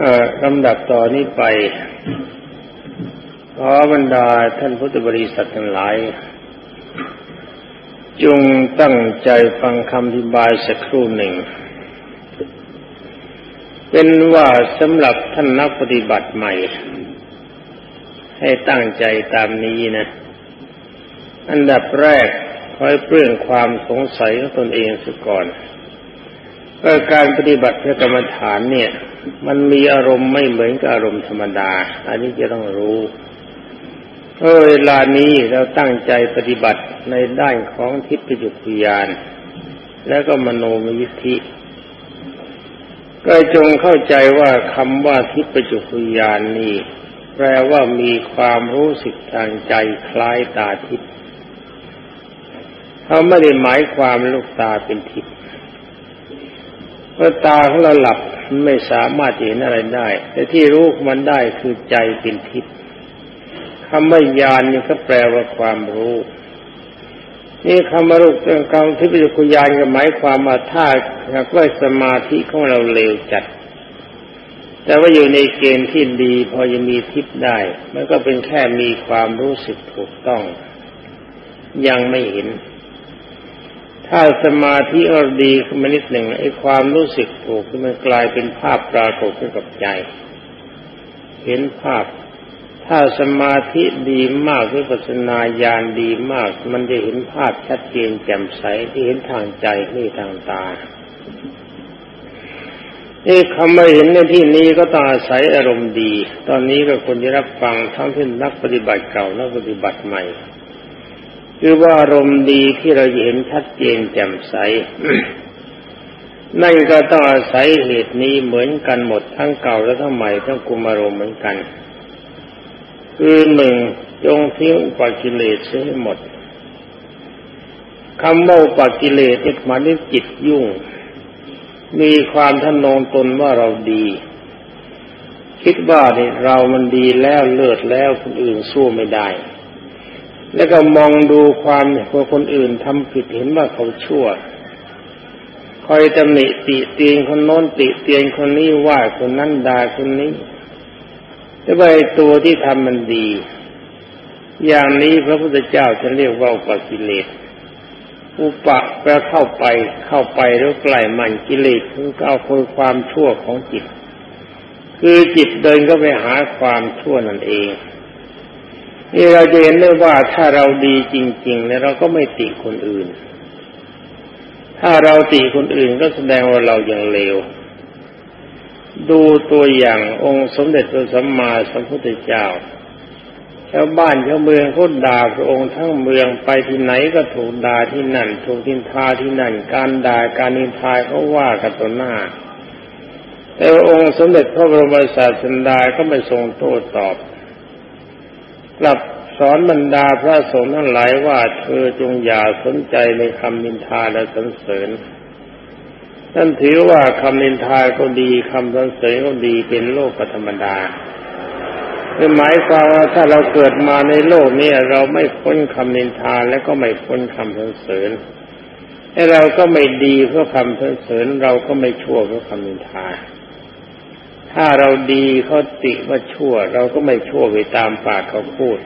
เอ่อลำดับต่อนนี้ไปขอบรรดาท่านพุทธบริษัททั้งหลาย จงตั้งใจฟังคำอธิบายสักครู่หนึ่ง เป็นว่าสำหรับท่านนักปฏิบัติใหม่ ให้ตั้งใจตามนี้นะ อันดับแรกคอยเปลื้องความสงสัยของตนเองซะก่อนก็การปฏิบัติพระกรรมฐานเนี่ย มันมีอารมณ์ไม่เหมือนกับอารมณ์ธรรมดา อันนี้จะต้องรู้เออเวลานี้เราตั้งใจปฏิบัติในด้านของทิพยจุกยานแล้วก็มโนมยิทธิ ก็จงเข้าใจว่าคำว่าทิพยจุกยานนี่แปลว่ามีความรู้สึกทางใจคล้ายตาทิพย์เขาไม่ได้หมายความลูกตาเป็นทิพย์พราะตาของเราหลับ ไม่สามารถเห็นอะไรได้ แต่ที่รู้มันได้คือใจเป็นทิพย์คำว่าญาณนี่ก็แปลว่าความรู้ นี่คำว่ารู้เรื่องการทิพยคุยานก็หมายความว่าถ้าหากว่าสมาธิของเราเร็วจัด แต่ว่าอยู่ในเกณฑ์ที่ดี พอจะมีทิพย์ได้ มันก็เป็นแค่มีความรู้สึกถูกต้อง ยังไม่เห็น ถ้าสมาธิเราดีขึ้นมานิดหนึ่งไอ้ความรู้สึกถูกมันกลายเป็นภาพปรากฏขึ้นกับใจ เห็นภาพ ถ้าสมาธิดีมากวิปัสนาญาณดีมาก มันจะเห็นภาพชัดเจนแจ่มใสที่เห็นทางใจไม่ทางตานี่คำว่าเห็นในที่นี้ก็ต้องอาศัยอารมณ์ดี ตอนนี้ก็คนที่รับฟังทั้งที่นักปฏิบัติเก่านักปฏิบัติใหม่ คือว่าอารมณ์ดีที่เราเห็นชัดเจนแจ่มใส นั่นก็ต้องอาศัยเหตุนี้เหมือนกันหมดทั้งเก่าและทั้งใหม่ทั้งกุมารมเหมือนกัน คือหนึ่งจงทิ้งอุปกิเลสเสียให้หมดคำว่าอุปกิเลสที่มายถึงจิตยุ่ง มีความทานงตนว่าเราดี คิดว่าเนี่ยเรามันดีแล้วเลิศแล้วคนอื่นสู้ไม่ได้ แล้วก็มองดูความว่าคนอื่นทำผิดเห็นว่าเขาชั่ว คอยตำหนิติเตียงคนโน้นติเตียงคนนี้ว่าคนนั้นด่าคนนี้แต่ว่าตัวที่ทำมันดี อย่างนี้พระพุทธเจ้าจะเรียกว่าอุปกิเลสอุปะแปลเข้าไปเข้าไปแล้วใกลมันกิเลสคือเอาคือความชั่วของจิต คือจิตเดินก็ไปหาความชั่วนั่นเอง นี่เราจะเห็นได้ว่าถ้าเราดีจริงๆเนี่ยเราก็ไม่ติคนอื่น ถ้าเราติคนอื่นก็แสดงว่าเรายังเลว ดูตัวอย่างองค์สมเด็จพระสัมมาสัมพุทธเจ้าชาวบ้านชาวเมืองเขาด่าพระองค์ทั้งเมืองไปที่ไหนก็ถูกด่าที่นั่น ถูกทินทาที่นั่น การด่าการนินทาเขาว่ากันต่อหน้า แต่องค์สมเด็จพระบรมศาสดาก็ไม่ทรงโต้ตอบ กลับสอนบรรดาพระสงฆ์ทั้งหลายว่าเธอจงอย่าสนใจในคำนินทาและสรรเสริญท่นถือว่าคำนินทาก็ดีคำสรรเสริญก็ดีเป็นโลกธรรมดาคือหมายความว่าถ้าเราเกิดมาในโลกนี้เราไม่พ้นคำนินทาและก็ไม่พ้นคำสรรเสริญให้เราก็ไม่ดีเพราะคำสรรเสริญเราก็ไม่ชั่วเพราะคำนินทา ถ้าเราดีเขาติว่าชั่ว เราก็ไม่ชั่วไปตามปากเขาพูด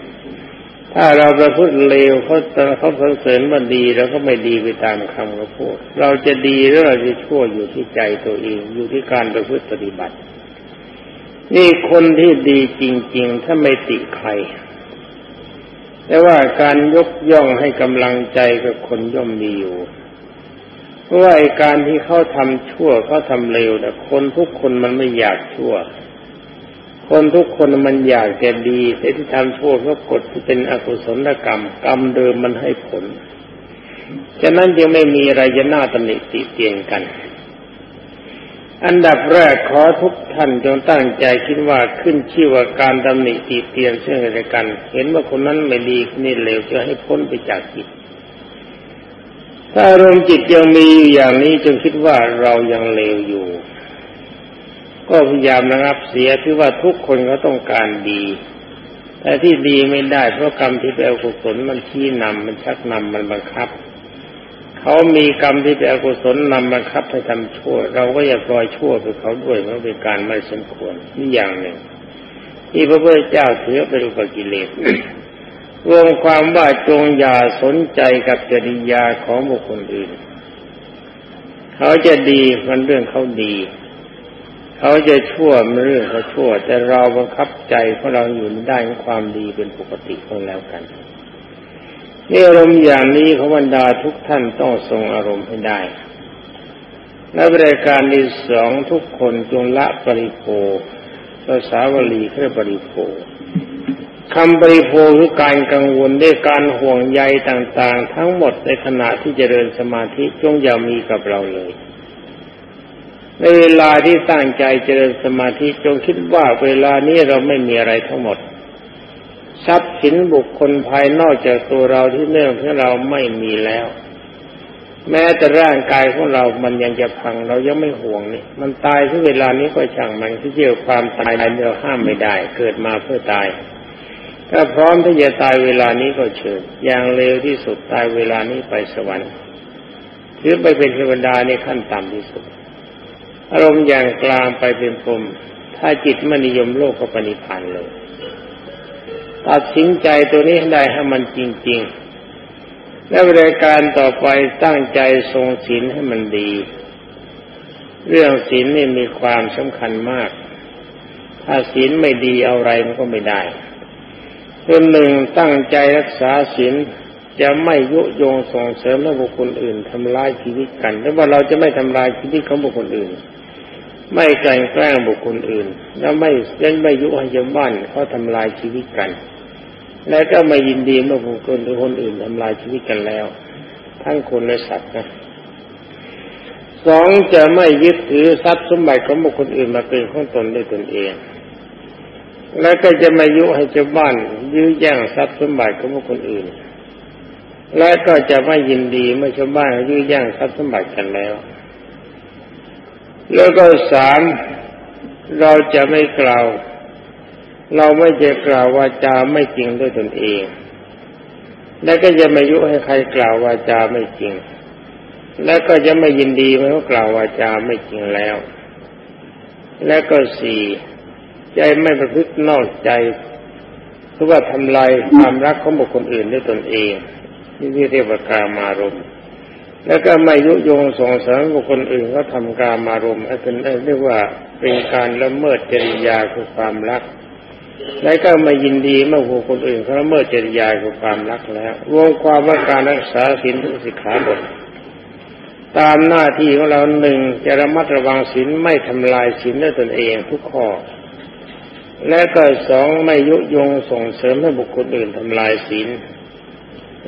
ถ้าเราประพฤติเลวเขาเขาสรรเสริญว่าดีเราก็ไม่ดีไปตามคำเขาพูด เราจะดีหรือเราจะชั่วอยู่ที่ใจตัวเอง อยู่ที่การประพฤติปฏิบัติ นี่คนที่ดีจริง ๆ ถ้าไม่ติใครแต่ว่าการยกย่องให้กำลังใจกับคนย่อมมีอยู่ ว่าไอการที่เขาทำชั่วเขาทำเลวแต่คนทุกคนมันไม่อยากชั่ว คนทุกคนมันอยากแต่ดีแต่ที่ทำชั่วก็กดเป็นอกุศลกรรม กรรมเดิมมันให้ผลฉะนั้นยังไม่มีอะไรจะน่าตำหนิติเตียนกัน อันดับแรกขอทุกท่านจงตั้งใจคิดว่าขึ้นชื่อว่าการตำหนิติเตียนซึ่งกันกัน เห็นว่าคนนั้นไม่ดีคนนี้เลวจะให้พ้นไปจากจิต ถ้าอารมณ์จิตยังมีอยู่อย่างนี้จงคิดว่าเรายังเลวอยู่ ก็พยายามระงับเสียที่ว่าทุกคนเขาต้องการดี แต่ที่ดีไม่ได้เพราะกรรมที่เป็นอกุศลมันชี้นำมันชักนำมันบังคับ เขามีกรรมที่เป็นอกุศลนำบังคับให้ทำชั่ว เราก็อย่าปล่อยชั่วไปเขาด้วยเพราะเป็นการไม่สมควรนี่อย่างหนึ่งที่พระพุทธเจ้าถือเป็นอุปกิเลส รวมความว่าจงอย่าสนใจกับจริยาของบุคคลอื่น เขาจะดีมันเรื่องเขาดี เขาจะชั่วมันเรื่องเขาชั่ว แต่เราบังคับใจของเราอยู่ได้ความดีเป็นปกติของแล้วกันนี่อารมณ์อย่างนี้ขบรรดาทุกท่านต้องทรงอารมณ์ให้ได้และบริการที่สองทุกคนจงละปริโภภาษาวลีเรียกปริโภ คำปริโภคือการกังวลด้วยการห่วงใยต่างๆ ทั้งหมดในขณะที่เจริญสมาธิจงอย่ามีกับเราเลย ในเวลาที่ตั้งใจเจริญสมาธิจงคิดว่าเวลานี้เราไม่มีอะไรทั้งหมด ทรัพย์สินบุคคลภายนอกจากตัวเราที่เนื่องที่เราไม่มีแล้ว แม้แต่ร่างกายของเรามันยังจะพังเรายังไม่ห่วงนี่มันตายที่เวลานี้ก็ช่างมันที่เจอความตายเราห้ามไม่ได้ เกิดมาเพื่อตาย ถ้าพร้อมที่จะตายเวลานี้ก็เชิญ อย่างเร็วที่สุดตายเวลานี้ไปสวรรค์หรือไปเป็นเทวดาในขั้นต่ำที่สุด อารมณ์อย่างกลางไปเป็นพรมถ้าจิตม่นิยมโลกก็ปณิพันธ์เลยตัดสินใจตัวนี้ให้ได้ให้มันจริง ๆ และบริการต่อไปตั้งใจทรงศีลให้มันดี เรื่องศีลนี่มีความสำคัญมาก ถ้าศีลไม่ดีเอาอะไรมันก็ไม่ได้ คนหนึ่งตั้งใจรักษาศีลจะไม่ยุโยงส่งเสริมให้บุคคลอื่นทำลายชีวิตกันแต่ว่าเราจะไม่ทำลายชีวิตของบุคคลอื่น ไม่แกล้งแกล้งบุคคลอื่น แล้วไม่ยังไม่ยุให้ชาวบ้านเขาทำลายชีวิตกัน และก็ไม่ยินดีเมื่อบุคคลหรือคนอื่นทำลายชีวิตกันแล้ว ทั้งคนและสัตว์นะสองจะไม่ยึดถือทรัพย์สมบัติของบุคคลอื่นมาเป็นของตนด้วยตนเอง และก็จะไม่ยุให้ชาวบ้านยื้อแย่งทรัพย์สมบัติของคคลอื่น และก็จะไม่ยินดีเมื่อชาวบ้านยื้อแย่งทรัพย์สมบัติกันแล้ว แล้วก็สามเราจะไม่กล่าว เราไม่จะกล่าววาจาไม่จริงด้วยตนเอง และก็จะไม่ยุให้ใครกล่าววาจาไม่จริง และก็จะไม่ยินดีเมื่อกล่าววาจาไม่จริงแล้ว และก็สี่ ใจไม่ประพฤตินอกใจหรือว่าทำลายความรักของบุคคลอื่นด้วยตนเองนี่เรียกว่ากามารมแล้วก็ไม่ยุยงส่งเสริมบุคคลอื่นก็ทำกามารมณ์เป็นเรียกว่าเป็นการละเมิดจริยาคือความรัก และก็ไม่ยินดีเมื่อผู้คนอื่นเขาละเมื่อจริยาของความรักแล้วรวมความว่าการรักษาศีลทุกสิกขาบทตามหน้าที่ของเราหนึ่งจะระมัดระวังศีลไม่ทำลายศีลด้วยตนเองทุกข้อ และก็สองไม่ยุยงส่งเสริมให้บุคคลอื่นทำลายศีล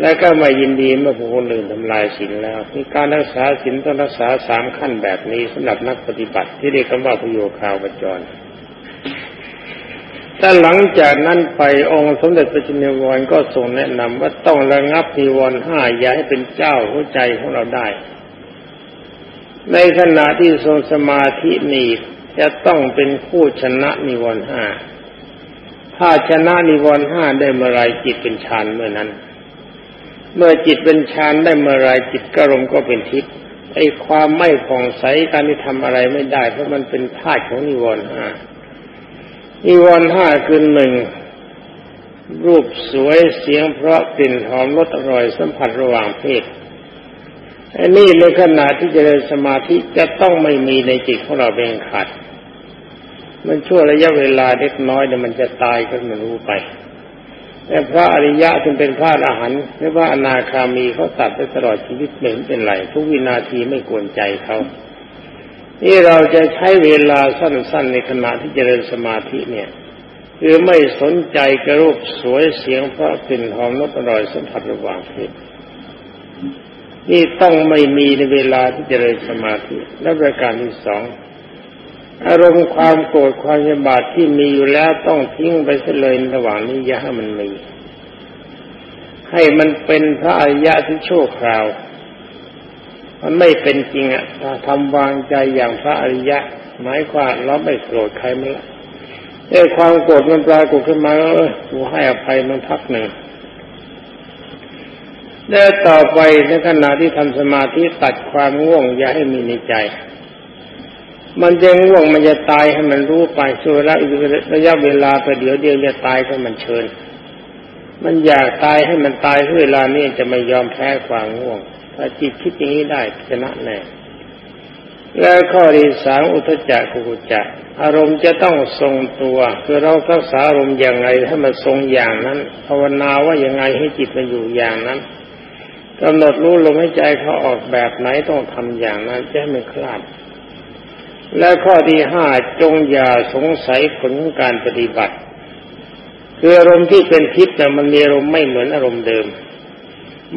และก็ไม่ยินดีเมื่อบุคคลอื่นทำลายศีลแล้วการรักษาศีลต้องรักษาสามขั้นแบบนี้สำหรับนักปฏิบัติที่เรียกว่าพโยคาวจรถ้าหลังจากนั้นไปองค์สมเด็จพระจินวรก็ทรงแนะนำว่าต้องระงับนิวรณ์ห้าอย่าให้เป็นเจ้าหัวใจของเราได้ ในขณะที่ทรงสมาธินี้จะต้องเป็นผู้ชนะนิวรณ์ห้า ถ้าชนะนิวรณ์ห้าได้เมื่อไรจิตเป็นฌานเมื่อนั้น เมื่อจิตเป็นฌานได้เมื่อไรจิตกรมก็เป็นทิพย์ไอ้ความไม่ผ่องใสการที่ทำอะไรไม่ได้ เพราะมันเป็นธาตุของนิวรณ์ห้าอีวรณ์ห้าคือหนึ่งรูปสวยเสียงเพราะกลิ่นหอมรสอร่อยสัมผัสระหว่างเพศอันนี้ในขณะที่จะเริญสมาธิจะต้องไม่มีในจิตของเราเป็นขาด มันช่วระยะเวลาเล็กน้อยเนี่ยมันจะตายก็ไม่รู้ไปแต่พระอริยะจึงเป็นพระอรหันต์หรือว่าอนาคามีเขาตัดไปตลอดชีวิตเหม็นเป็นไรทุกวินาทีไม่กวนใจเขานี่เราจะใช้เวลาสั้นๆในขณะที่เจริญสมาธิเนี่ยคือไม่สนใจกระรูปสวยเสียงพระกลิ่นหอมนกอร่อยสัมผัสระหว่างเพศนี่ต้องไม่มีในเวลาที่เจริญสมาธิและประการที่สอง อารมณ์ความโกรธความยบาดที่มีอยู่แล้วต้องทิ้งไปเสเลยระหว่างนี้อย่าให้มันมี ให้มันเป็นพระอริยะที่โชคคราว มันไม่เป็นจริงอะถ้าทำวางใจอย่างพระอริยะ หมายความเราไม่โกรธใครมาละไอ้ความโกรธมันปรากฏขึ้นมาเออกูให้อภัยมันพักหนึ่งแล้วต่อไปในขณะที่ทำสมาธิตัดความง่วงอย่าให้มีในใจ มันจะง่วงมันจะตายให้มันรู้ไปช่วยละระยะเวลาไปเดี๋ยวเดียวจะตายก็มันเชิญ มันอยากตายให้มันตายเวลานี้จะไม่ยอมแพ้ความง่วง ถ้าจิตคิดอย่างนี้ได้ชนะแน่แล้วข้อที่สามอุทจักกุจักอารมณ์จะต้องทรงตัวคือเรารักษาอารมณ์อย่างไรให้มันทรงอย่างนั้นภาวนาว่าอยังไงให้จิตมันอยู่อย่างนั้นกำหนดรู้ลมหายใจเขาออกแบบไหนต้องทำอย่างนั้นจะให้มันคลาด และข้อที่ห้าจงอย่าสงสัยผลของการปฏิบัติ คืออารมณ์ที่เป็นทิพย์แต่มันมีอารมณ์ไม่เหมือนอารมณ์เดิม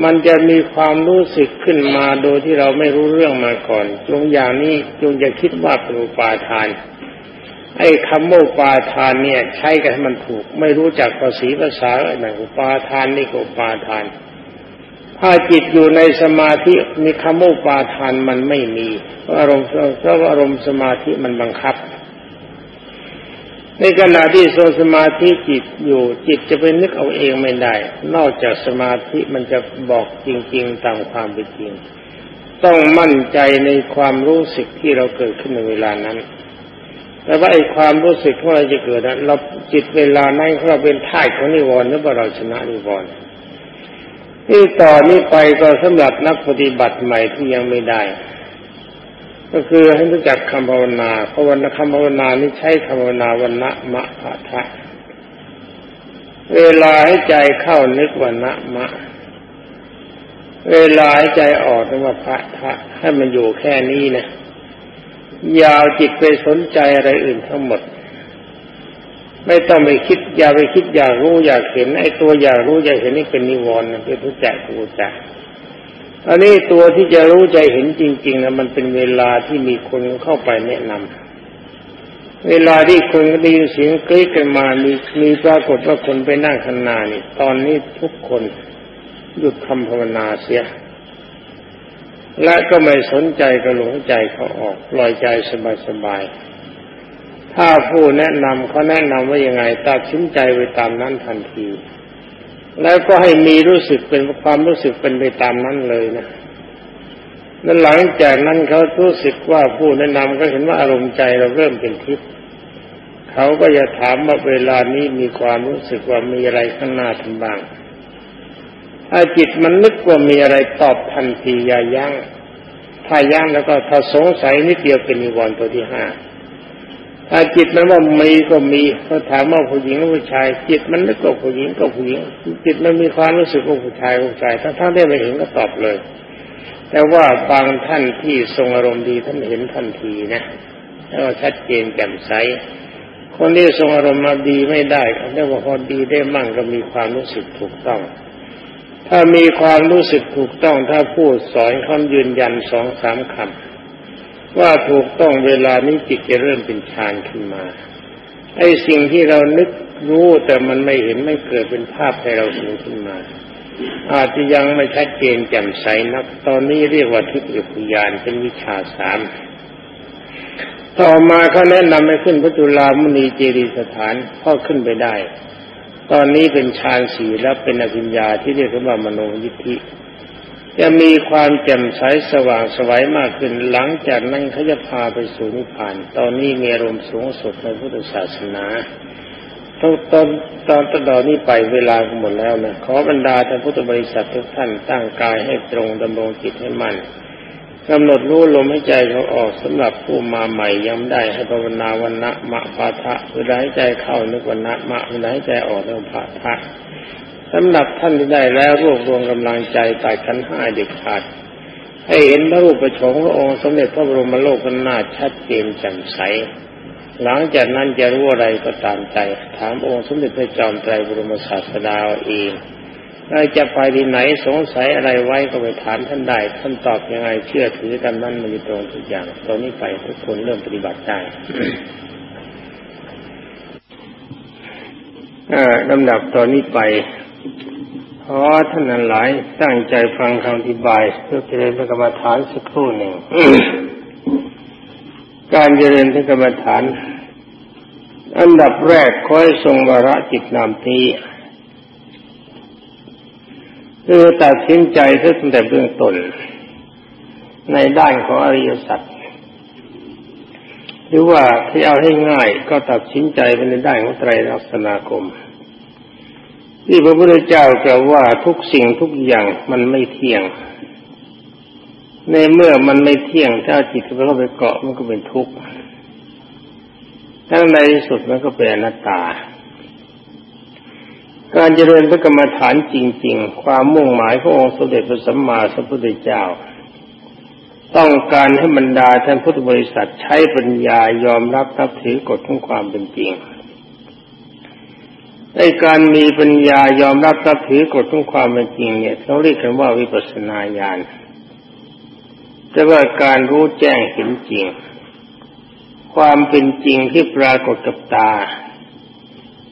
มันจะมีความรู้สึกขึ้นมาโดยที่เราไม่รู้เรื่องมาก่อน จงอย่างนี้จงอย่าคิดว่าเป็นอุปาทาน ไอ้คำโมปาทานเนี่ย ใช้กันให้มันถูก ไม่รู้จักภาษีภาษาอะไรอุปาทานนี่ก็อุปาทาน ถ้าจิตอยู่ในสมาธิมีคำว่าปาทานมันไม่มีเพราะอารมณ์เพราะอารมณ์สมาธิมันบังคับ ในขณะที่โซสมาธิจิตอยู่จิตจะไปนึกเอาเองไม่ได้ นอกจากสมาธิมันจะบอกจริง ๆ ตามความเป็นจริง ต้องมั่นใจในความรู้สึกที่เราเกิดขึ้นในเวลานั้นแต่ว่าไอ้ความรู้สึกของเราจะเกิดนั้นเราจิตเวลานั้นเราเป็นท่ายของนิวรณ์หรือว่าเราชนะนิวรณ์ นี่ต่อนนี้ไปก็สำหรับนักปฏิบัติใหม่ที่ยังไม่ได้ ก็คือให้รู้จักคำภาวนาเพราะวันคำภาวนานี้ใช้คำภาวนาวันนะมะพะทะเวลาให้ใจเข้านึกวันนะมะ เวลาให้ใจออกนึกว่าพระทะให้มันอยู่แค่นี้นะยาวจิตไปสนใจอะไรอื่นทั้งหมด ไม่ต้องไปคิดอย่าไปคิดอยากรู้อยากเห็นไอ้ตัวอยากรู้อยากเห็นนี่เป็นนิวรณ์เป็นทุจจกูจักอันนี้ตัวที่จะรู้ใจเห็นจริงๆนะมันเป็นเวลาที่มีคนเข้าไปแนะนำเวลาที่คนได้ยินเสียงกรี๊ดกันมามีมีปรากฏว่าคนไปนั่งขนานี่ตอนนี้ทุกคนหยุดคำภาวนาเสีย และก็ไม่สนใจกระหลงใจเขาออกปล่อยใจสบายๆ ถ้าผู้แนะนำเขาแนะนำว่ายังไงตัดสินใจไปตามนั้นทันที แล้วก็ให้มีรู้สึกเป็นความรู้สึกเป็นไปตามนั้นเลยนะแล้วหลังจากนั้นเขารู้สึกว่าผู้แนะนำก็เห็นว่าอารมณ์ใจเราเริ่มเป็นทิพย์เขาก็จะถามว่าเวลานี้มีความรู้สึกว่ามีอะไรข้างหน้าทำบ้างถ้าจิตมันนึกว่ามีอะไรตอบทันทีอย่ายัง้งถ้ายั้งแล้วก็ถ้าสงสัยนิดเดียวเป็นนิวรณ์ตัวที่ห้า ถ้าจิตมันว่ามีก็มีเขาถามว่าผู้หญิงหรือผู้ชาย จิตมันนึกว่าผู้หญิงก็ผู้หญิง จิตมันมีความรู้สึกว่าผู้ชายผู้ชายถ้าท่านได้ไปเห็นก็ตอบเลย แต่ว่าบางท่านที่ทรงอารมณ์ดีท่านเห็นทันทีนะแล้วชัดเจนแจ่มใสคนที่ทรงอารมณ์มาดีไม่ได้เขาเรียกว่าพอดีได้มั่งก็มีความรู้สึกถูกต้อง ถ้ามีความรู้สึกถูกต้อง ถ้าพูดสอนคำยืนยันสองสามคำ ว่าถูกต้องเวลานี้จิตจะเริ่มเป็นฌานขึ้นมา ไอ้สิ่งที่เรานึกรู้แต่มันไม่เห็นไม่เกิดเป็นภาพให้เราเห็นขึ้นมา อาจจะยังไม่ชัดเจนแจ่มใสนัก ตอนนี้เรียกว่าทิพยปุยานเป็นวิชาสามต่อมาเขาแนะนำให้ขึ้นพระจุลามณีเจดีสถานพ่อขึ้นไปได้ ตอนนี้เป็นฌานสีแล้วเป็นอภิญญาที่เรียกว่า มโนยิทธิ จะมีความแจ่มใสสว่างสวัยมากขึ้น หลังจากนั้นเขาจะพาไปสู่นิพพาน ตอนนี้มีอารมณ์สูงสุดในพุทธศาสนาตอนตอนตอนตอนนี้ไปเวลาหมดแล้วนะขอบรรดาท่านพุทธบริษัททุกท่านตั้งกายให้ตรงดำรงจิตให้มั่นกำหนดรู้ลมให้ใจเขาออกสำหรับผู้มาใหม่ย้ำได้ให้ภาวนาวันนะมะปาทะเวลาให้ใจเข้านึกวันนะมะเวลาให้ใจออกนึกปาทะ สำหรับท่านที่ได้แล้วรวบรวมกำลังใจตายขันห้าเด็ดขาดให้เห็นพระรูปประชงพระองค์สมเด็จพระบรมโลกกันหน้าชัดเจนแจ่มใส หลังจากนั้นจะรู้อะไรก็ตามใจ ถามองค์สมเด็จพระจอมไตรบรมศาสดาเองเราจะไปที่ไหนสงสัยอะไรไว้ก็ไปถามท่านได้ท่านตอบยังไงเชื่อถือกันนั้นมันตรงทุกอย่างตอนนี้ไปทุกคนเริ่มปฏิบัติได้ลำดับตอนนี้ไป ขอท่านหลายตั้งใจฟังคำอธิบายเพื่อเจริญพระกรรมฐานสักครู่หนึ่ง การเจริญพระกรรมฐาน อันดับแรกคอยทรงวระจิตนามตีคือตัดสินใจตั้งแต่เบื้องต้นในด้านของอริยสัจหรือว่าที่เอาให้ง่ายก็ตัดสินใจไปในด้านของไตรลักษณาคม ที่พระพุทธเจ้ากล่าวว่าทุกสิ่งทุกอย่างมันไม่เที่ยง ในเมื่อมันไม่เที่ยงถ้าจิตเข้าไปเกาะมันก็เป็นทุกข์ทั้งในที่สุดมันก็เป็นอนัตตา การเจริญพระกรรมฐานจริง ๆ ความมุ่งหมายขององค์สมเด็จพระสัมมาสัมพุทธเจ้า ต้องการให้บรรดาท่านพุทธบริษัทใช้ปัญญายอมรับนับถือกฎของความเป็นจริง ในการมีปัญญายอมรับนับถือกฎของความเป็นจริงเนี่ยเขาเรียกกันว่าวิปัสสนาญาณแต่ว่าการรู้แจ้งเห็นจริง ความเป็นจริงที่ปรากฏกับตา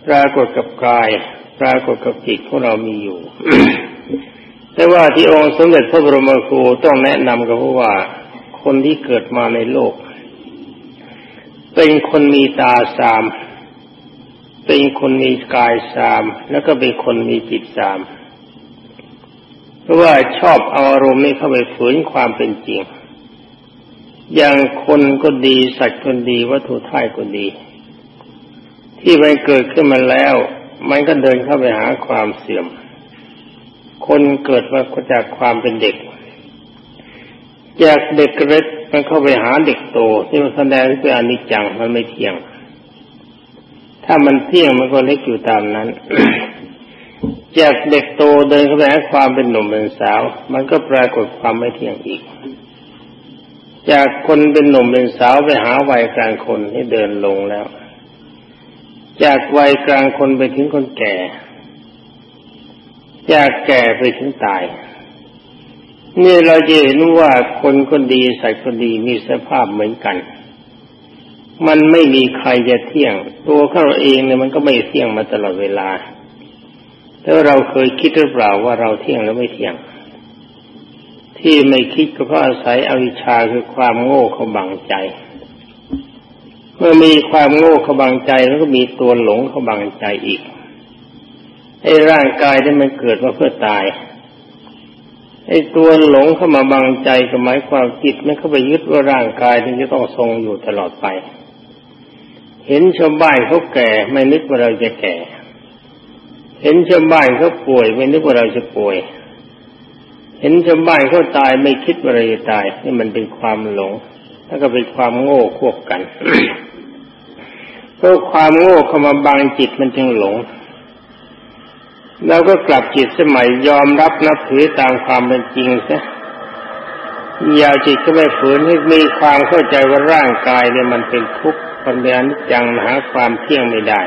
ปรากฏกับกาย ปรากฏกับจิตของเรามีอยู่ แต่ว่าที่องค์สมเด็จพระบรมครูต้องแนะนำกับว่า คนที่เกิดมาในโลก เป็นคนมีตาสาม เป็นคนมีกายสาม แล้วก็เป็นคนมีจิตสาม เพราะว่าชอบเอาอารมณ์นี้เข้าไปฝืนความเป็นจริง อย่างคนก็ดีสัตว์ก็ดีวัตถุท่ายก็ดี ที่มันเกิดขึ้นมาแล้ว มันก็เดินเข้าไปหาความเสื่อม คนเกิดมาจากความเป็นเด็ก จากเด็กเล็กมันเข้าไปหาเด็กโตที่มันแสดงเป็นอนิจจังมันไม่เที่ยง ถ้ามันเที่ยงมันก็เล็กอยู่ตามนั้น จากเด็กโตเดินเข้าไปหาความเป็นหนุ่มเป็นสาว มันก็ปรากฏความไม่เที่ยงอีก จากคนเป็นหนุ่มเป็นสาวไปหาวัยกลางคนที่เดินลงแล้ว จากวัยกลางคนไปถึงคนแก่ จากแก่ไปถึงตายนี่เราจะเห็นว่าคนคนดีสัตว์คนดีมีสภาพเหมือนกัน มันไม่มีใครจะเที่ยง ตัวเขาเองเนี่ยมันก็ไม่เที่ยงมาตลอดเวลาแต่เราเคยคิดหรือเปล่าว่าเราเที่ยงแล้วไม่เที่ยง ที่ไม่คิดก็เพราะอาศัยอวิชชาคือความโง่เขาบังใจ เมื่อมีความโง่เขาบังใจแล้วก็มีตัวหลงเขาบังใจอีกไอ้ร่างกายที่มันเกิดมาเพื่อตายไอ้ตัวหลงเข้ามาบังใจก็หมายความจิตมันเข้าไปยึดว่าร่างกายที่จะต้องทรงอยู่ตลอดไป เห็นชาวบ้านเขาแก่ ไม่นึกว่าเราจะแก่ เห็นชาวบ้านเขาป่วย ไม่นึกว่าเราจะป่วย เห็นชาวบ้านเขาตายไม่คิดว่าเราจะตาย นี่มันเป็นความหลง แล้วก็เป็นความโง่ควบกันเพราะความโง่เข้ามาบังจิตมันจึงหลงเราก็กลับจิตสมัยยอมรับนับถือตามความเป็นจริงซะอย่าจิตก็ไม่ฝืนให้มีความเข้าใจว่าร่างกายเนี่ยมันเป็นทุกข์ ปัญญานิจังหาความเที่ยงไม่ได้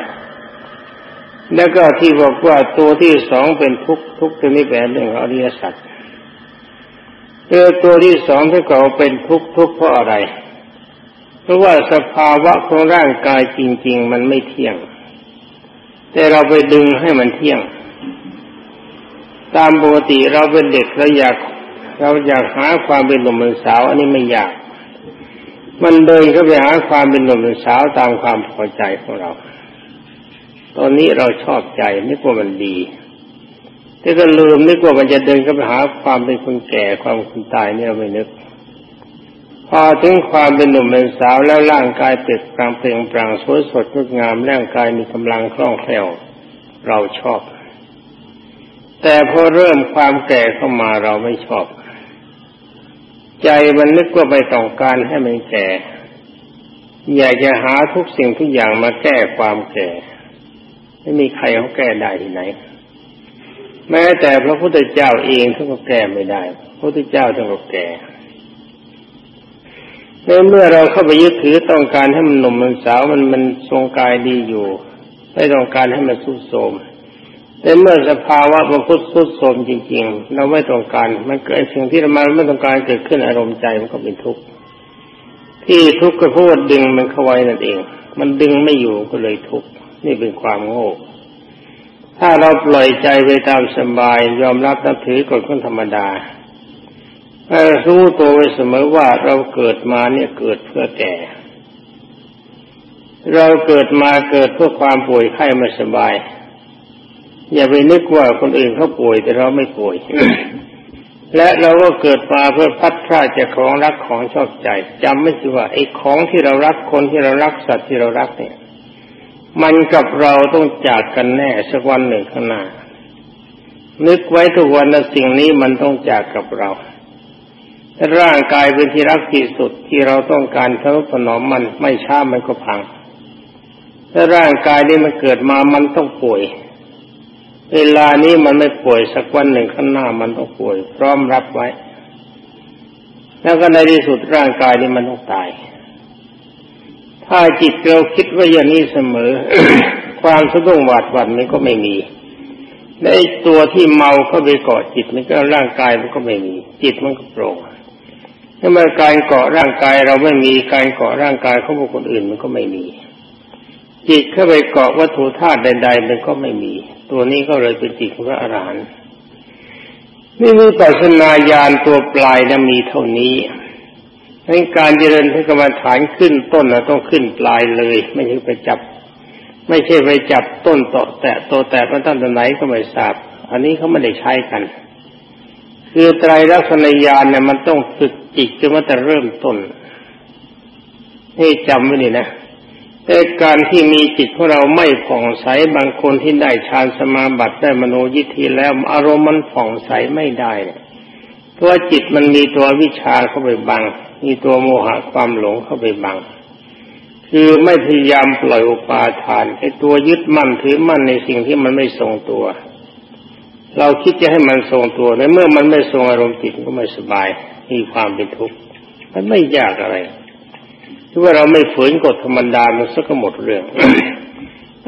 แล้วก็ที่บอกว่าตัวที่สองเป็นทุกข์ทุกข์ตัวนี้เป็นเรื่องอริยสัจเออตัวที่สองที่เขาเป็นทุกข์ทุกข์เพราะอะไร เพราะว่าสภาวะของร่างกายจริง ๆ มันไม่เที่ยง แต่เราไปดึงให้มันเที่ยง ตามปกติเราเป็นเด็กเราอยากเราอยากหาความเป็นหนุ่มเป็นสาว อันนี้ไม่อยาก มันเดินเข้าไปหาความเป็นหนุ่มเป็นสาวตามความพอใจของเรา ตอนนี้เราชอบใจนึกว่ามันดี แต่ก็ลืมนึกว่ามันจะเดินเข้าไปหาความเป็นคนแก่ความคนตายเนี่ยเราไม่นึก พอถึงความเป็นหนุ่มเป็นสาวแล้วร่างกายเปลี่ยนปลงเปล่งปลั่งสวยสดงดงามร่างกายมีกำลังคล่องแคล่วเราชอบ แต่พอเริ่มความแก่เข้ามาเราไม่ชอบ ใจมันนึกว่าไม่ต้องการให้มันแก่ อยากจะหาทุกสิ่งทุกอย่างมาแก้ความแก่ ไม่มีใครเขาแก้ได้ที่ไหน แม้แต่พระพุทธเจ้าเองท่านก็แก้ไม่ได้ พระพุทธเจ้าท่านก็แก่ในเมื่อเราเข้าไปยึดถือต้องการให้มันหนุ่มมันสาวมันมันทรงกายดีอยู่ ไม่ต้องการให้มันสุดโทม แต่เมื่อสภาวะมันพุทธุดโทมจริง ๆ เราไม่ต้องการ มันเกิดสิ่งที่เราไม่ต้องการเกิดขึ้นอารมณ์ใจมันก็เป็นทุกข์ที่ทุกข์ก็เพราะว่าดึงมันเข้าไว้นั่นเอง มันดึงไม่อยู่ก็เลยทุกข์นี่เป็นความโง่ถ้าเราปล่อยใจไปตามสบาย ยอมรับนับถือกฎของธรรมดารู้ตัวไว้เสมอว่าเราเกิดมาเนี่ยเกิดเพื่อแก่ เราเกิดมาเกิดเพื่อความป่วยไข้ไม่สบาย อย่าไปนึกว่าคนอื่นเขาป่วยแต่เราไม่ป่วย และเราก็เกิดมาเพื่อพัดพลาดจากของรักของชอบใจจำไม่ใช่ว่าไอ้ของที่เรารักคนที่เรารักสัตว์ที่เรารักเนี่ย มันกับเราต้องจากกันแน่สักวันหนึ่งข้างหน้านึกไว้ทุกวันนะสิ่งนี้มันต้องจากกับเราร่างกายเป็นที่รักที่สุดที่เราต้องการทะนุถนอมมันไม่ช้ามันก็พังถ้าร่างกายนี้มันเกิดมามันต้องป่วย เวลานี้มันไม่ป่วยสักวันหนึ่งข้างหน้ามันต้องป่วย พร้อมรับไว้ แล้วก็ในที่สุดร่างกายนี้มันต้องตาย ถ้าจิตเราคิดว่าอย่างนี้เสมอ ความสะดุ้งหวาดหวั่นมันก็ไม่มีในตัวที่เมาเข้าไปเกาะจิตมันก็ร่างกายมันก็ไม่มี จิตมันก็โปร่งถ้าเมื่อการเกาะร่างกายเราไม่มีการเกาะร่างกายของบุคคลอื่นมันก็ไม่มี จิตเข้าไปเกาะวัตถุธาตุใด ๆ มันก็ไม่มี ตัวนี้ก็เลยเป็นจิตของพระอรหันต์นี่มีปัสนาญาณตัวปลายนะมีเท่านี้ในการเจริญที่กรรมฐานขึ้นต้นเราต้องขึ้นปลายเลย ไม่ใช่ไปจับ ไม่ใช่ไปจับต้นต่อแตะตัวแตะมันตั้งแต่ไหนก็ไม่ทราบ อันนี้เขาไม่ได้ใช้กัน คือไตรลักษณญาณเนี่ยมันต้องฝึกจิตจนว่าจะเริ่มต้นนี่จำไว้นี่นะ แต่การที่มีจิตของเราไม่ผ่องใสบางคนที่ได้ฌานสมาบัติได้มโนยิทธิแล้วอารมณ์มันผ่องใสไม่ได้เพราะจิตมันมีตัววิชาเข้าไปบัง มีตัวโมหะความหลงเข้าไปบัง คือไม่พยายามปล่อยอุปาทานไอ้ตัวยึดมั่นถือมั่นในสิ่งที่มันไม่ทรงตัว เราคิดจะให้มันทรงตัวในเมื่อมันไม่ทรงอารมณ์จิตก็ไม่สบายมีความเป็นทุกข์มันไม่ยากอะไร ที่ว่าเราไม่ฝืนกฎธรรมดามันสักหมดเรื่อง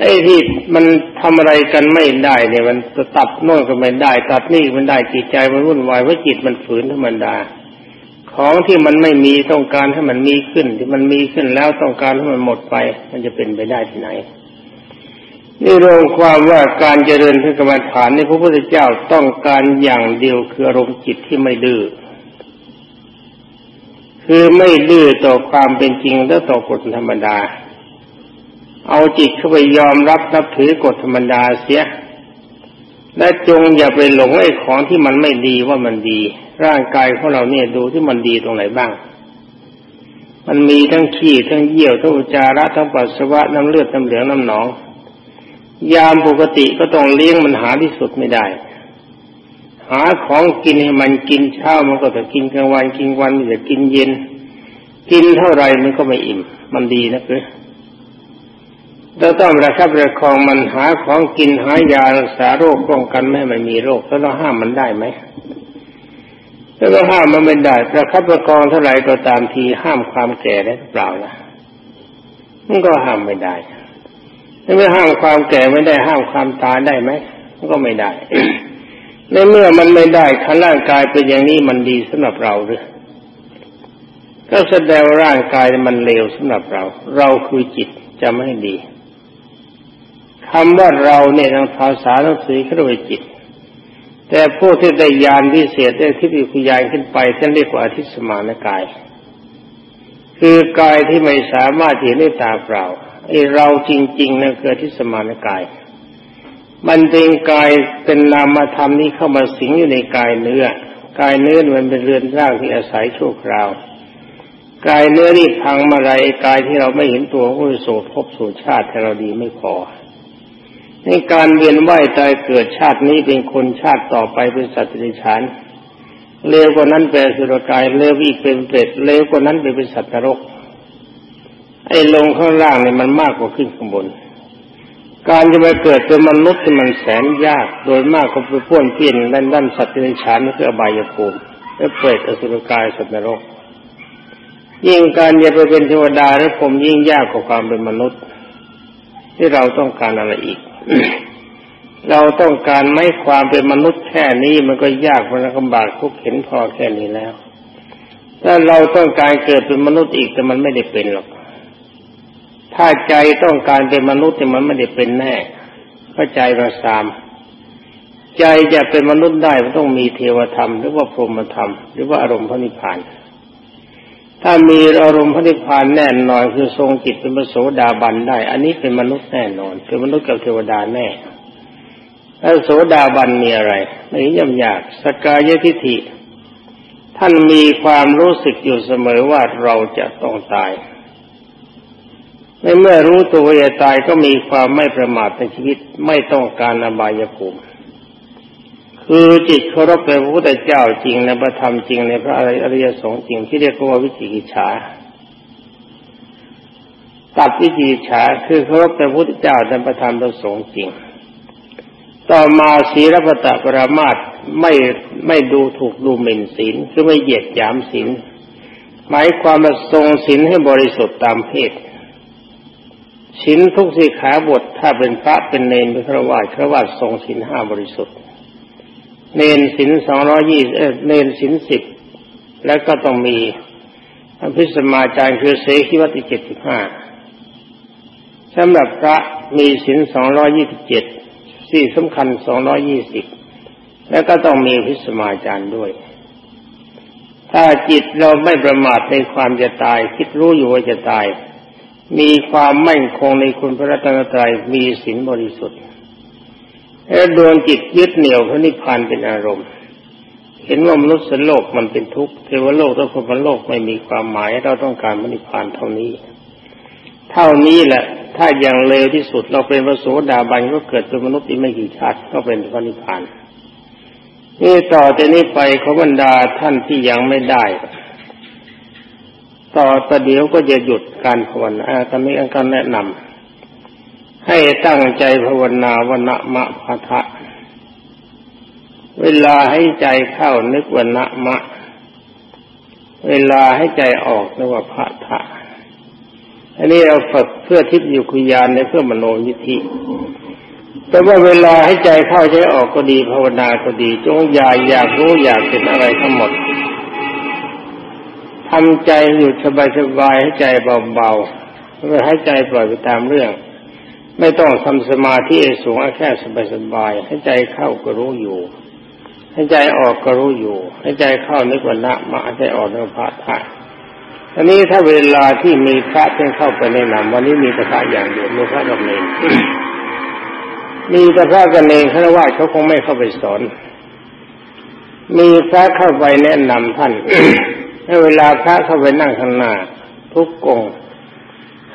ไอ้ที่มันทำอะไรกันไม่ได้เนี่ยมันจะตัดโน่นก็ไม่ได้ ตัดนี่มันได้จิตใจมันวุ่นวายว่าจิตมันฝืนธรรมดา ของที่มันไม่มีต้องการให้มันมีขึ้น ที่มันมีขึ้นแล้วต้องการให้มันหมดไป มันจะเป็นไปได้ที่ไหน นี่รวมความว่าการเจริญพระกรรมฐานในพระพุทธเจ้าต้องการอย่างเดียวคืออารมณ์จิตที่ไม่ดื้อ คือไม่ดื้อต่อความเป็นจริงและต่อกฎธรรมดา เอาจิตเข้าไปยอมรับนับถือกฎธรรมดาเสีย และจงอย่าไปหลงไอ้ของที่มันไม่ดีว่ามันดี ร่างกายของเราเนี่ยดูที่มันดีตรงไหนบ้าง มันมีทั้งขี้ทั้งเยี่ยวทั้งอุจจาระทั้งปัสสาวะน้ำเลือดน้ำเหลืองน้ำหนอง ยามปกติก็ต้องเลี้ยงมันหาที่สุดไม่ได้ หาของกินให้มันกินเช้ามันก็จะกินกลางวันกินวันจะกินเย็น กินเท่าไรมันก็ไม่อิ่ม มันดีนะคือเราต้องระคับประคองมันหาของกินหายารักษาโรคป้องกันไม่ให้มันมีโรคแล้วเราห้ามมันได้ไหมถ้าเราห้ามมันไม่ได้ประคับประคองเท่าไรก็ตามทีห้ามความแก่ได้เปล่าล่ะมันก็ห้ามไม่ได้ถ้าไม่ห้ามความแก่ไม่ได้ห้ามความตายได้ไหมมันก็ไม่ได้ ในเมื่อมันไม่ได้ถ้าร่างกายเป็นอย่างนี้มันดีสำหรับเราหรือก็แสดงร่างกายมันเลวสำหรับเรา เราคือจิตจะไม่ดีคำว่าเราเนี่ยทางภาษาต้องสือเขาเรียกว่าจิต แต่ผู้ที่ได้ยานพิเศษได้ที่มีคุยานขึ้นไปท่านเรียกว่าอธิสมานกาย คือกายที่ไม่สามารถเห็นด้วยตาเปล่าไอเราจริงๆนั่นคือที่สมานกาย มันเป็นกายเป็นนามธรรมนี้เข้ามาสิงอยู่ในกายเนื้อ กายเนื้อมันเป็นเรือนร่างที่อาศัยชั่วคราว กายเนื้อนี่พังมาไรกายที่เราไม่เห็นตัวก็โสดพบสู่ชาติแต่เราดีไม่พอในการเวียนว่ายตายเกิดชาตินี้เป็นคนชาติต่อไปเป็นสัตว์เดรัจฉานเลวกว่านั้นเป็นสุรกายเลวอีกเป็นเปรตเลวกว่านั้นเป็นสัตว์นรก ไอ้ลงข้างล่างเนี่ยมันมากกว่าขึ้นข้างบน การจะมาเกิดเป็นมนุษย์ที่มันแสนยาก โดยมากก็ไปพ่วนเพี้ยนด้านด้านสัตว์ในฉานคืออบายภูมิและเปรตอสุรกายสัตว์นรก ยิ่งการจะไปเป็นเทวดาหรือผมยิ่งยากกว่าความเป็นมนุษย์ ที่เราต้องการอะไรอีก เราต้องการไม่ความเป็นมนุษย์แค่นี้มันก็ยากมันลำบากทุกเห็นพอแค่นี้แล้วถ้าเราต้องการเกิดเป็นมนุษย์อีกแต่มันไม่ได้เป็นหรอก ถ้าใจต้องการเป็นมนุษย์แต่มันไม่ได้เป็นแน่ก็ใจระสาม ใจจะเป็นมนุษย์ได้มันต้องมีเทวธรรม หรือว่าพรหมธรรม หรือว่าอารมณ์พระนิพพาน ถ้ามีอารมณ์พระนิพพานแน่นอนคือทรงจิตเป็นพระโสดาบันได้ อันนี้เป็นมนุษย์แน่นอนเป็นมนุษย์กับเทวดาแน่แล้วโสดาบันมีอะไรไม่ย่ำยากสกายทิฏฐิ ท่านมีความรู้สึกอยู่เสมอว่าเราจะต้องตาย ในเมื่อรู้ตัวว่าจะตายก็มีความไม่ประมาทในชีวิตไม่ต้องการอบายภูมิคือจิตเคารพในพระพุทธเจ้าจริงในพระธรรมจริงในพระอริยสงฆ์จริงที่เรียกว่าวิจิกิจฉาตัดวิจิกิจฉาคือเคารพในพระพุทธเจ้าในพระธรรมพระสงฆ์จริง ต่อมาศีลปตะปรามาตไม่ไม่ดูถูกดูหมิ่นศีลคือไม่เหยียดหยามศีลหมายความว่าทรงศีลให้บริสุทธิ์ตามเพศ ศีลทุกสิขาบทถ้าเป็นพระเป็นเนนเป็นฆราวาสฆราวาสทรงศีลห้าบริสุทธิ์ เนนศีลสองร้อยี่เนนศีลสิบแล้วก็ต้องมีอภิสมาจารย์คือเสขีวัติเจ็ดสิบห้าสำหรับพระมีศีลสองร้อยี่สิบเจ็ดสี่สำคัญสองร้อยี่สิบแล้วก็ต้องมีพิสมาจารย์ด้วย ถ้าจิตเราไม่ประมาทในความจะตาย คิดรู้อยู่ว่าจะตาย มีความมั่นคงในคุณพระรัตนตรัยมีศีลบริสุทธิ์และดวงจิตยึดเหนี่ยวพระนิพพานเป็นอารมณ์ เห็นว่ามนุษย์โลกมันเป็นทุกข์เทวโลกและพรมโลกไม่มีความหมายเราต้องการพระนิพพานเท่านี้ เท่านี้แหละ ถ้าอย่างเลวที่สุดเราเป็นพระโสดาบันก็เกิดเป็นมนุษย์ที่ไม่กี่ชาติก็เป็นพระนิพพานนี่ต่อจากนี้ไปขบรรดาท่านที่ยังไม่ได้ ต่อประเดี๋ยวก็จะหยุดการภาวนาตอนนี้อันการแนะนำให้ตั้งใจภาวนาวนมะพะทะ เวลาให้ใจเข้านึกวนมะ เวลาให้ใจออกนึกว่าพะทะอันนี้เราฝึกเพื่อทิพยุคุยานในเพื่อมโนยิธิแต่ว่าเวลาให้ใจเข้าใจออกก็ดีภาวนาก็ดี จงอย่าอยากรู้อยากเป็นอะไรทั้งหมด ทำใจอยู่สบายๆให้ใจเบาๆเพื่อให้ใจปล่อยไปตามเรื่อง ไม่ต้องทำสมาธิสูงแค่สบายๆให้ใจเข้าก็รู้อยู่ ให้ใจออกก็รู้อยู่ ให้ใจเข้านึกว่านะมาใจออกนึกพระทะอันนี้ถ้าเวลาที่มีพระที่งเข้าไปแนะนำวันนี้มีแต่พระอย่างเดียวมีพระกับเนรมีแต่พระกับเนรเขาว่าเขาคงไม่เข้าไปสอน มีพระเข้าไปแนะนำท่าน ให้เวลาพระเข้าไปนั่งข้างหน้าทุกกง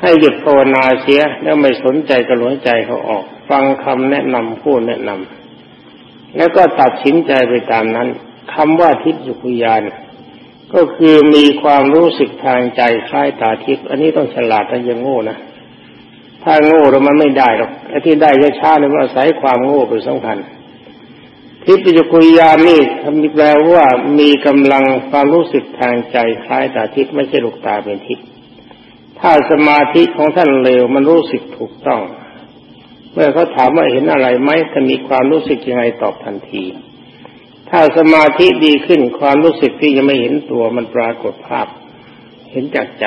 ให้หยุดภาวนาเสียแล้วไม่สนใจกระหลวใจเขาออก ฟังคำแนะนำผู้แนะนำแล้วก็ตัดสินใจไปตามนั้นคำว่าทิพยุคุยาน ก็คือมีความรู้สึกทางใจคล้ายตาทิพย์อันนี้ต้องฉลาดแต่ยังโง่นะถ้าโง่เรามันไม่ได้หรอกไอ้ที่ได้ช้าๆเนี่ยว่าอาศัยความโง่เป็นสำคัญ ทิพยคุยานี่ทำแปลว่ามีกำลังความรู้สึกทางใจคล้ายตาทิพย์ไม่ใช่ลูกตาเป็นทิพย์ถ้าสมาธิของท่านเร็วมันรู้สึกถูกต้อง เมื่อเขาถามว่าเห็นอะไรไหมถ้ามีความรู้สึกยังไงตอบทันที ถ้าสมาธิดีขึ้นความรู้สึกที่ยังไม่เห็นตัวมันปรากฏภาพ เห็นจากใจ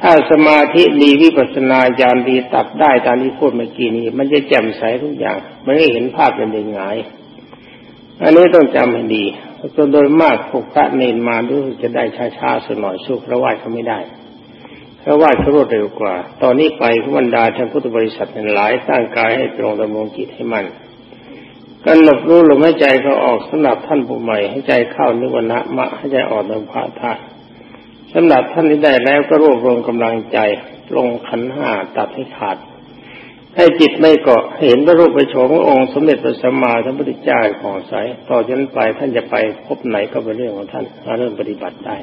ถ้าสมาธิดีวิปัสสนาญาณดีตัดได้ตามที่พูดเมื่อกี้นี้ มันจะแจ่มใสทุกอย่าง มันไม่เห็นภาพเป็นยังไง อันนี้ต้องจำให้ดีเพราะโดยมากพวกพระเนนมาดูจะได้ช้าๆสักหน่อยสู้พระวาเขาไม่ได้พระวาเขารวดเร็วกว่า ตอนนี้ไปขบรรดาท่านพุทธบริษัทหลายตั้งกายให้ตรงดำรงจิตให้มันกำหนดรู้ลมหายใจเขาออกสำหรับท่านผู้ใหม่ให้ใจเข้านิวนะมะให้ใจออกนภาธาสำหรับท่านที่ได้แล้วก็รวบรวมกำลังใจลงขันห้าตัดให้ขาด ให้จิตไม่เกาะเห็นพระรูปประชขององค์สมเด็จพระสัมมาสัมพุทธเจ้าของใสต่อจากนั้นไปท่านจะไปพบไหนก็เป็นเรื่องของท่านเรื่องปฏิบัติได้